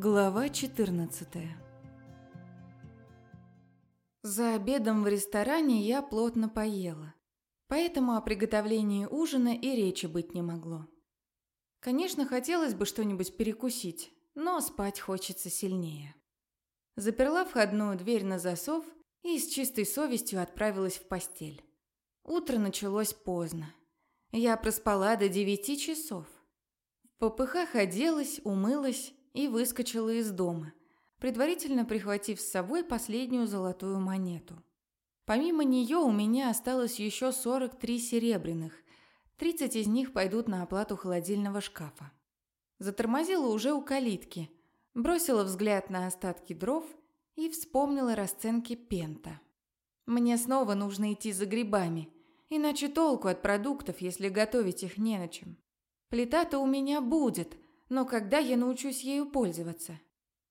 Глава 14 За обедом в ресторане я плотно поела, поэтому о приготовлении ужина и речи быть не могло. Конечно, хотелось бы что-нибудь перекусить, но спать хочется сильнее. Заперла входную дверь на засов и с чистой совестью отправилась в постель. Утро началось поздно. Я проспала до девяти часов. В попыхах оделась, умылась и выскочила из дома, предварительно прихватив с собой последнюю золотую монету. Помимо нее у меня осталось еще 43 серебряных, 30 из них пойдут на оплату холодильного шкафа. Затормозила уже у калитки, бросила взгляд на остатки дров и вспомнила расценки пента. Мне снова нужно идти за грибами, иначе толку от продуктов, если готовить их не на чем. Плита-то у меня будет – но когда я научусь ею пользоваться?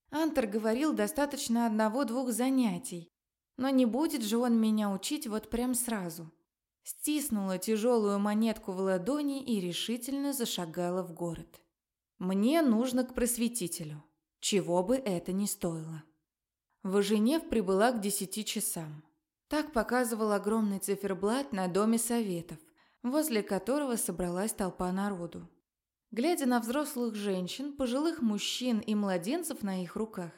Антер говорил, достаточно одного-двух занятий. Но не будет же он меня учить вот прям сразу. Стиснула тяжелую монетку в ладони и решительно зашагала в город. Мне нужно к просветителю, чего бы это ни стоило. Важенев прибыла к десяти часам. Так показывал огромный циферблат на Доме Советов, возле которого собралась толпа народу. Глядя на взрослых женщин, пожилых мужчин и младенцев на их руках,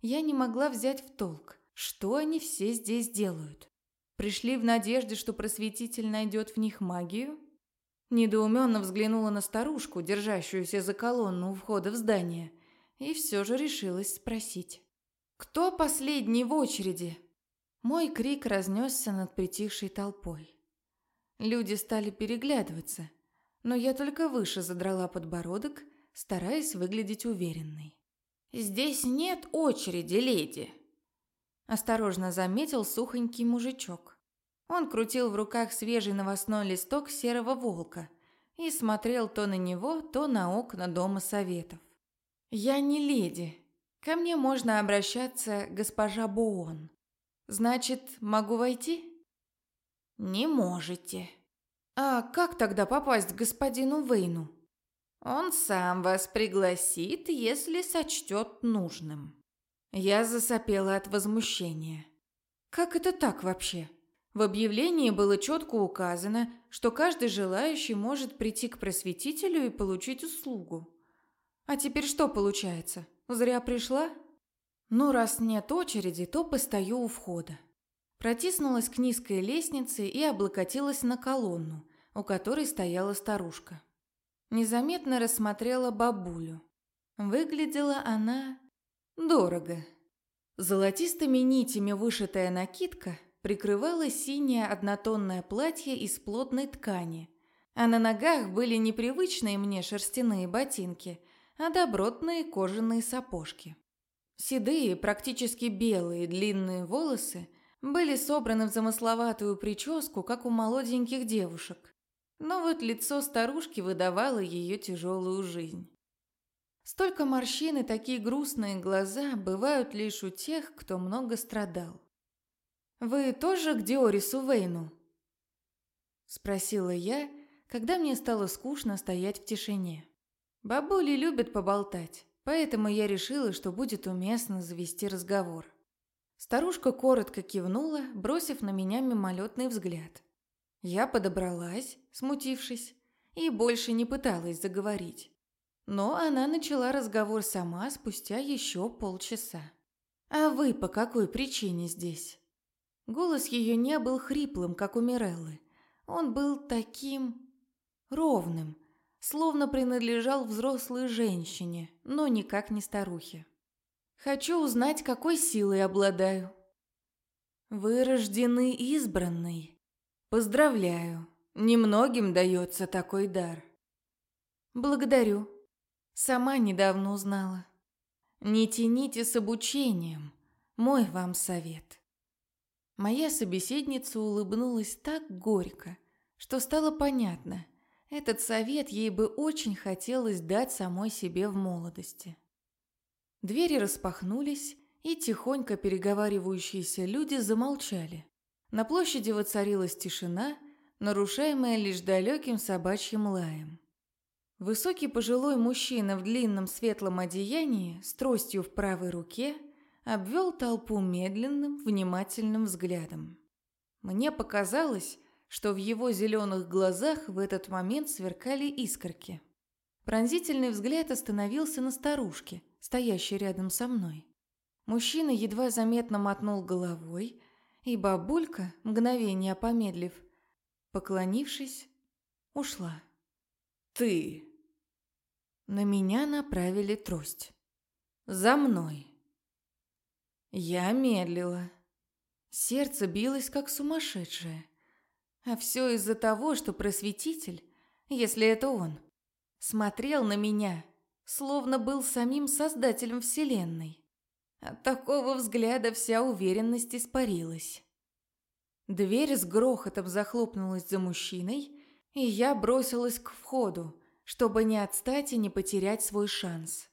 я не могла взять в толк, что они все здесь делают. Пришли в надежде, что просветитель найдет в них магию? Недоуменно взглянула на старушку, держащуюся за колонну у входа в здание, и все же решилась спросить. «Кто последний в очереди?» Мой крик разнесся над притихшей толпой. Люди стали переглядываться – но я только выше задрала подбородок, стараясь выглядеть уверенной. «Здесь нет очереди, леди!» Осторожно заметил сухонький мужичок. Он крутил в руках свежий новостной листок серого волка и смотрел то на него, то на окна Дома Советов. «Я не леди. Ко мне можно обращаться госпожа Буон. Значит, могу войти?» «Не можете», «А как тогда попасть к господину Вейну?» «Он сам вас пригласит, если сочтет нужным». Я засопела от возмущения. «Как это так вообще?» В объявлении было четко указано, что каждый желающий может прийти к просветителю и получить услугу. А теперь что получается? Зря пришла? Ну, раз нет очереди, то постою у входа. Протиснулась к низкой лестнице и облокотилась на колонну, у которой стояла старушка. Незаметно рассмотрела бабулю. Выглядела она дорого. Золотистыми нитями вышитая накидка прикрывала синее однотонное платье из плотной ткани, а на ногах были непривычные мне шерстяные ботинки, а добротные кожаные сапожки. Седые, практически белые длинные волосы – были собраны в замысловатую прическу, как у молоденьких девушек. Но вот лицо старушки выдавало ее тяжелую жизнь. Столько морщин и такие грустные глаза бывают лишь у тех, кто много страдал. «Вы тоже к Диорису Вейну?» Спросила я, когда мне стало скучно стоять в тишине. Бабули любят поболтать, поэтому я решила, что будет уместно завести разговор. Старушка коротко кивнула, бросив на меня мимолетный взгляд. Я подобралась, смутившись, и больше не пыталась заговорить. Но она начала разговор сама спустя еще полчаса. «А вы по какой причине здесь?» Голос ее не был хриплым, как у Миреллы. Он был таким... ровным, словно принадлежал взрослой женщине, но никак не старухе. Хочу узнать, какой силой обладаю. Вы рождены избранной. Поздравляю. Немногим дается такой дар. Благодарю. Сама недавно узнала. Не тяните с обучением. Мой вам совет. Моя собеседница улыбнулась так горько, что стало понятно. Этот совет ей бы очень хотелось дать самой себе в молодости. Двери распахнулись, и тихонько переговаривающиеся люди замолчали. На площади воцарилась тишина, нарушаемая лишь далеким собачьим лаем. Высокий пожилой мужчина в длинном светлом одеянии с тростью в правой руке обвел толпу медленным, внимательным взглядом. Мне показалось, что в его зеленых глазах в этот момент сверкали искорки. Пронзительный взгляд остановился на старушке, стоящей рядом со мной. Мужчина едва заметно мотнул головой, и бабулька, мгновение помедлив, поклонившись, ушла. «Ты!» На меня направили трость. «За мной!» Я медлила. Сердце билось, как сумасшедшее. А все из-за того, что просветитель, если это он, смотрел на меня, словно был самим создателем Вселенной. От такого взгляда вся уверенность испарилась. Дверь с грохотом захлопнулась за мужчиной, и я бросилась к входу, чтобы не отстать и не потерять свой шанс.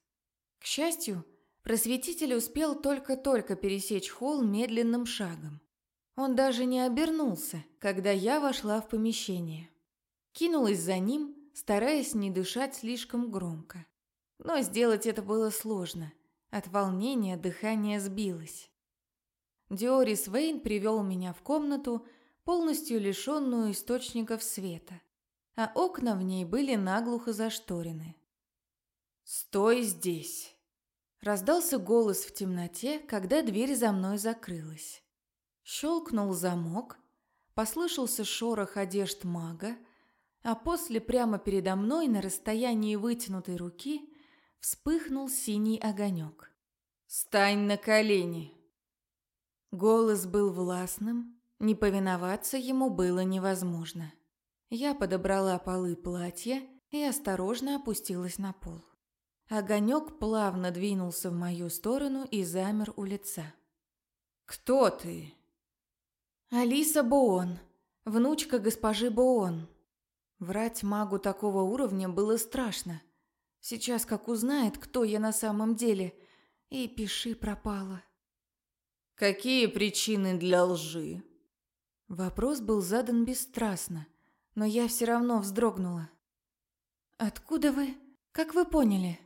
К счастью, просветитель успел только-только пересечь холл медленным шагом. Он даже не обернулся, когда я вошла в помещение. Кинулась за ним, стараясь не дышать слишком громко. Но сделать это было сложно. От волнения дыхание сбилось. Диорис Вейн привел меня в комнату, полностью лишенную источников света, а окна в ней были наглухо зашторены. «Стой здесь!» Раздался голос в темноте, когда дверь за мной закрылась. Щелкнул замок, послышался шорох одежд мага, а после прямо передо мной на расстоянии вытянутой руки вспыхнул синий огонек. «Стань на колени!» Голос был властным, не повиноваться ему было невозможно. Я подобрала полы платья и осторожно опустилась на пол. Огонек плавно двинулся в мою сторону и замер у лица. «Кто ты?» Алиса Боон, внучка госпожи Боон. Врать магу такого уровня было страшно. Сейчас как узнает, кто я на самом деле, и пиши пропала. Какие причины для лжи? Вопрос был задан бесстрастно, но я все равно вздрогнула. Откуда вы? Как вы поняли?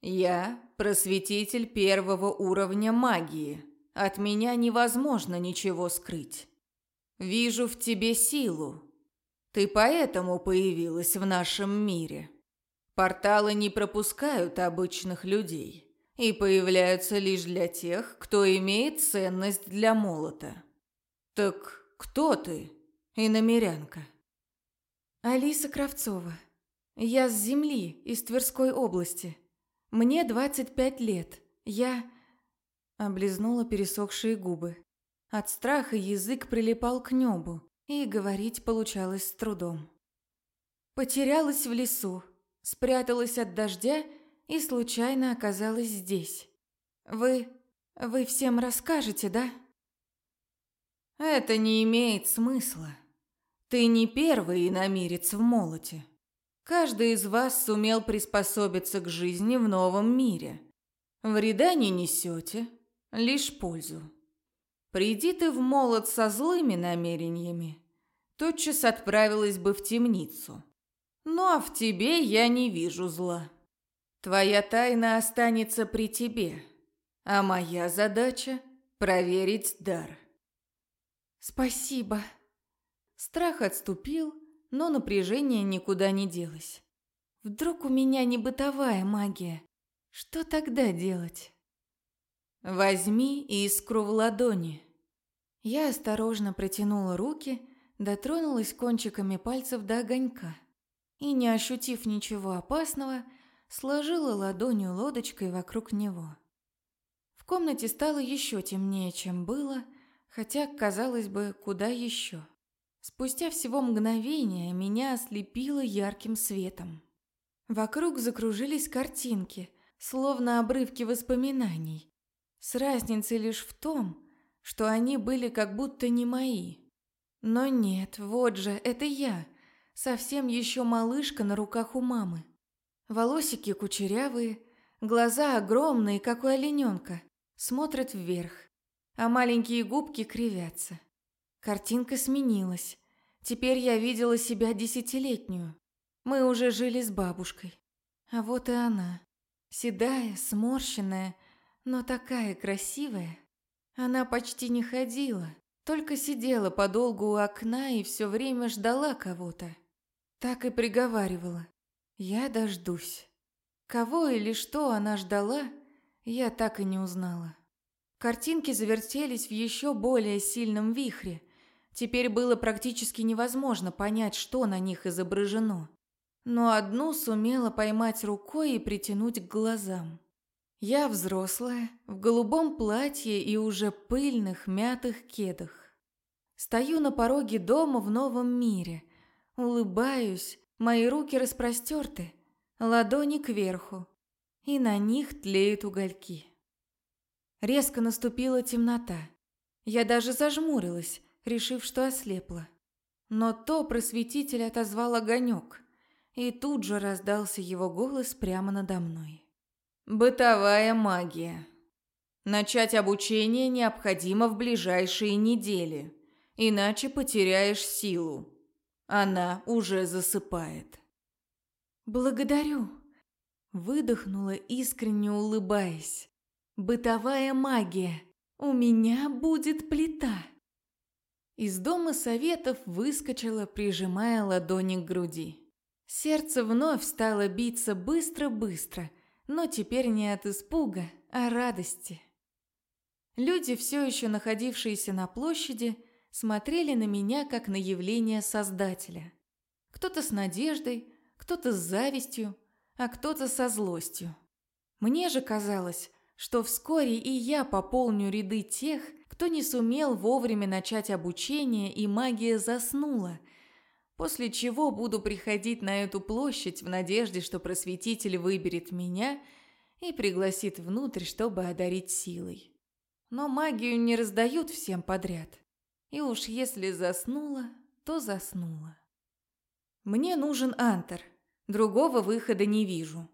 Я просветитель первого уровня магии. От меня невозможно ничего скрыть. Вижу в тебе силу. Ты поэтому появилась в нашем мире. Порталы не пропускают обычных людей и появляются лишь для тех, кто имеет ценность для молота. Так кто ты, иномерянка? Алиса Кравцова. Я с земли, из Тверской области. Мне 25 лет. Я... Облизнула пересохшие губы. От страха язык прилипал к небу, и говорить получалось с трудом. Потерялась в лесу, спряталась от дождя и случайно оказалась здесь. Вы... вы всем расскажете, да? Это не имеет смысла. Ты не первый иномирец в молоте. Каждый из вас сумел приспособиться к жизни в новом мире. Вреда не несете, лишь пользу. Приди ты в молот со злыми намерениями, тотчас отправилась бы в темницу. Ну а в тебе я не вижу зла. Твоя тайна останется при тебе, а моя задача – проверить дар. Спасибо. Страх отступил, но напряжение никуда не делось. Вдруг у меня не бытовая магия? Что тогда делать? «Возьми искру в ладони». Я осторожно протянула руки, дотронулась кончиками пальцев до огонька и, не ощутив ничего опасного, сложила ладонью лодочкой вокруг него. В комнате стало еще темнее, чем было, хотя, казалось бы, куда еще. Спустя всего мгновение меня ослепило ярким светом. Вокруг закружились картинки, словно обрывки воспоминаний, с разницей лишь в том, что они были как будто не мои. Но нет, вот же, это я, совсем еще малышка на руках у мамы. Волосики кучерявые, глаза огромные, как у олененка, смотрят вверх, а маленькие губки кривятся. Картинка сменилась. Теперь я видела себя десятилетнюю. Мы уже жили с бабушкой. А вот и она. Седая, сморщенная, но такая красивая. Она почти не ходила, только сидела подолгу у окна и все время ждала кого-то. Так и приговаривала. Я дождусь. Кого или что она ждала, я так и не узнала. Картинки завертелись в еще более сильном вихре. Теперь было практически невозможно понять, что на них изображено. Но одну сумела поймать рукой и притянуть к глазам. Я взрослая, в голубом платье и уже пыльных, мятых кедах. Стою на пороге дома в новом мире. Улыбаюсь, мои руки распростерты, ладони кверху, и на них тлеют угольки. Резко наступила темнота. Я даже зажмурилась, решив, что ослепла. Но то просветитель отозвал огонек, и тут же раздался его голос прямо надо мной. «Бытовая магия. Начать обучение необходимо в ближайшие недели иначе потеряешь силу. Она уже засыпает. Благодарю. Выдохнула, искренне улыбаясь. Бытовая магия. У меня будет плита. Из дома советов выскочила, прижимая ладони к груди. Сердце вновь стало биться быстро-быстро, но теперь не от испуга, а радости. Люди, все еще находившиеся на площади, смотрели на меня как на явление Создателя. Кто-то с надеждой, кто-то с завистью, а кто-то со злостью. Мне же казалось, что вскоре и я пополню ряды тех, кто не сумел вовремя начать обучение и магия заснула, после чего буду приходить на эту площадь в надежде, что просветитель выберет меня и пригласит внутрь, чтобы одарить силой. Но магию не раздают всем подряд. И уж если заснула, то заснула. Мне нужен Антер. Другого выхода не вижу.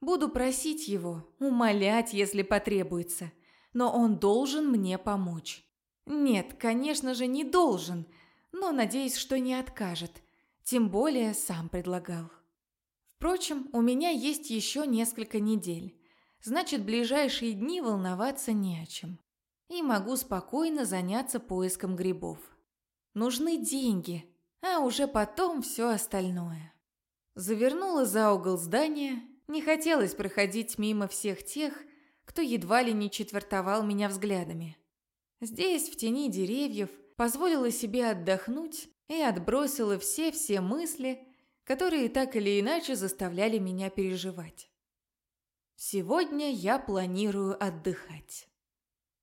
Буду просить его, умолять, если потребуется. Но он должен мне помочь. Нет, конечно же, не должен, но надеюсь, что не откажет. Тем более сам предлагал. Впрочем, у меня есть еще несколько недель. Значит, ближайшие дни волноваться не о чем и могу спокойно заняться поиском грибов. Нужны деньги, а уже потом все остальное. Завернула за угол здания, не хотелось проходить мимо всех тех, кто едва ли не четвертовал меня взглядами. Здесь, в тени деревьев, позволила себе отдохнуть и отбросила все-все мысли, которые так или иначе заставляли меня переживать. Сегодня я планирую отдыхать.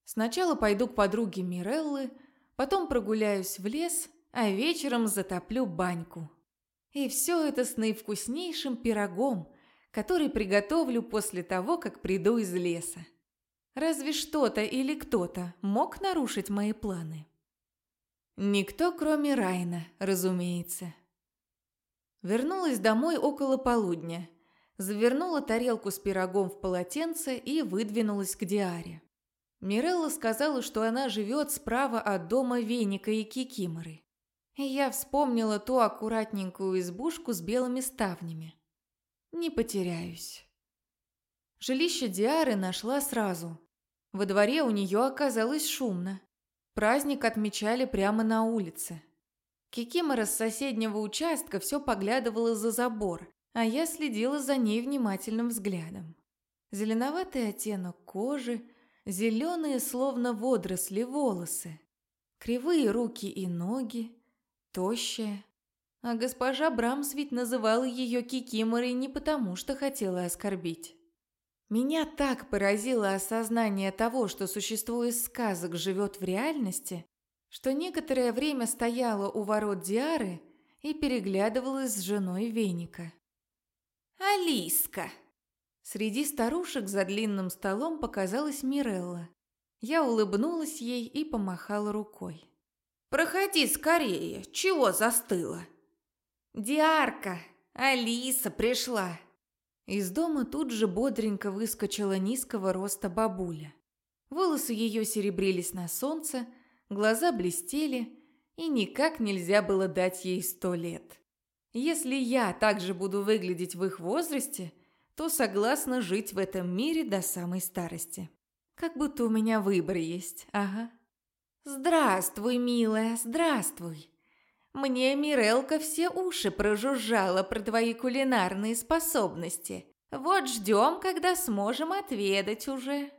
Сначала пойду к подруге Миреллы, потом прогуляюсь в лес, а вечером затоплю баньку. И все это с наивкуснейшим пирогом, который приготовлю после того, как приду из леса. Разве что-то или кто-то мог нарушить мои планы? Никто, кроме Райна, разумеется. Вернулась домой около полудня, завернула тарелку с пирогом в полотенце и выдвинулась к Диаре. Мирелла сказала, что она живет справа от дома Веника и Кикиморы. И я вспомнила ту аккуратненькую избушку с белыми ставнями. Не потеряюсь. Жилище Диары нашла сразу. Во дворе у нее оказалось шумно. Праздник отмечали прямо на улице. Кикимора с соседнего участка все поглядывала за забор, а я следила за ней внимательным взглядом. Зеленоватый оттенок кожи – зеленые, словно водоросли, волосы, кривые руки и ноги, тощая. А госпожа Брамс ведь называла ее Кикиморой не потому, что хотела оскорбить. Меня так поразило осознание того, что существо из сказок живет в реальности, что некоторое время стояла у ворот Диары и переглядывалась с женой Веника. «Алиска!» Среди старушек за длинным столом показалась Мирелла. Я улыбнулась ей и помахала рукой. «Проходи скорее, чего застыла?» «Диарка, Алиса пришла!» Из дома тут же бодренько выскочила низкого роста бабуля. Волосы ее серебрились на солнце, глаза блестели, и никак нельзя было дать ей сто лет. Если я также буду выглядеть в их возрасте, то согласна жить в этом мире до самой старости. Как будто у меня выбор есть, ага. Здравствуй, милая, здравствуй. Мне Мирелка все уши прожужжала про твои кулинарные способности. Вот ждем, когда сможем отведать уже.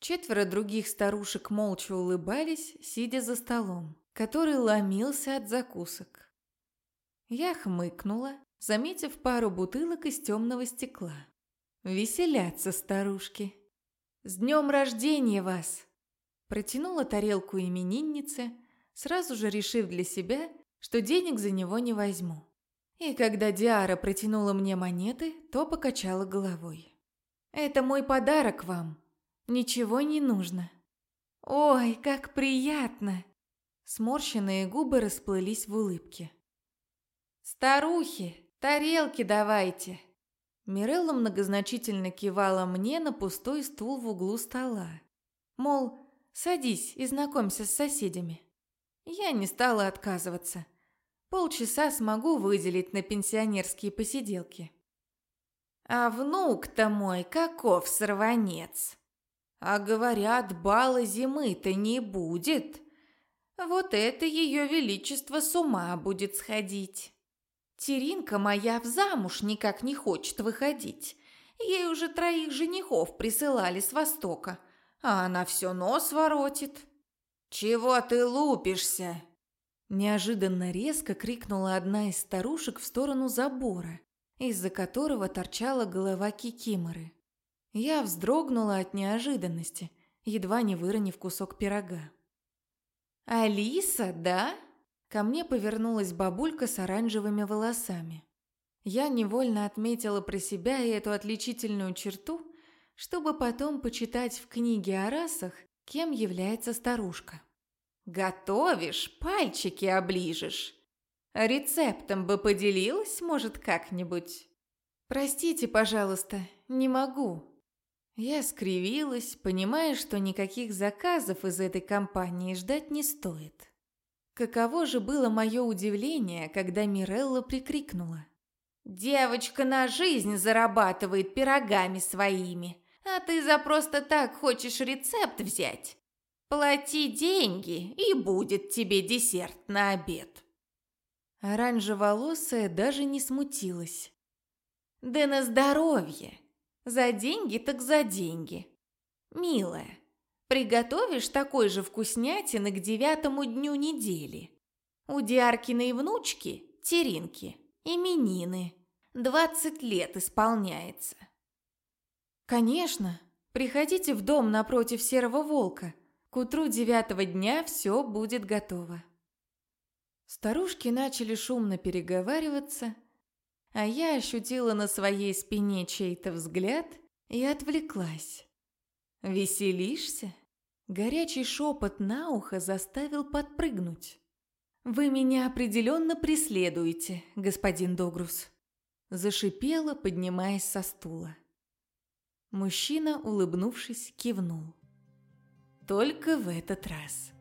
Четверо других старушек молча улыбались, сидя за столом, который ломился от закусок. Я хмыкнула, заметив пару бутылок из темного стекла. Веселятся старушки. «С днем рождения вас!» Протянула тарелку имениннице, сразу же решив для себя, что денег за него не возьму. И когда Диара протянула мне монеты, то покачала головой. «Это мой подарок вам. Ничего не нужно». «Ой, как приятно!» Сморщенные губы расплылись в улыбке. «Старухи, тарелки давайте!» Мирелла многозначительно кивала мне на пустой стул в углу стола. Мол, садись и знакомься с соседями. Я не стала отказываться. Полчаса смогу выделить на пенсионерские посиделки. А внук-то мой каков сорванец. А говорят, бала зимы-то не будет. Вот это ее величество с ума будет сходить. Теринка моя в замуж никак не хочет выходить. Ей уже троих женихов присылали с Востока, а она все нос воротит. «Чего ты лупишься?» Неожиданно резко крикнула одна из старушек в сторону забора, из-за которого торчала голова кикиморы. Я вздрогнула от неожиданности, едва не выронив кусок пирога. «Алиса, да?» Ко мне повернулась бабулька с оранжевыми волосами. Я невольно отметила про себя и эту отличительную черту, чтобы потом почитать в книге о расах, кем является старушка. «Готовишь, пальчики оближешь. Рецептом бы поделилась, может, как-нибудь?» «Простите, пожалуйста, не могу». Я скривилась, понимая, что никаких заказов из этой компании ждать не стоит. Каково же было мое удивление, когда Мирелла прикрикнула. «Девочка на жизнь зарабатывает пирогами своими, а ты за просто так хочешь рецепт взять? Плати деньги, и будет тебе десерт на обед». Оранжеволосая даже не смутилась. «Да на здоровье! За деньги так за деньги! Милая, Приготовишь такой же вкуснятины к девятому дню недели. У Диаркиной внучки, Теринки, именины. Двадцать лет исполняется. Конечно, приходите в дом напротив Серого Волка. К утру девятого дня все будет готово. Старушки начали шумно переговариваться, а я ощутила на своей спине чей-то взгляд и отвлеклась. «Веселишься?» Горячий шепот на ухо заставил подпрыгнуть. «Вы меня определенно преследуете, господин Догрус», зашипела, поднимаясь со стула. Мужчина, улыбнувшись, кивнул. «Только в этот раз».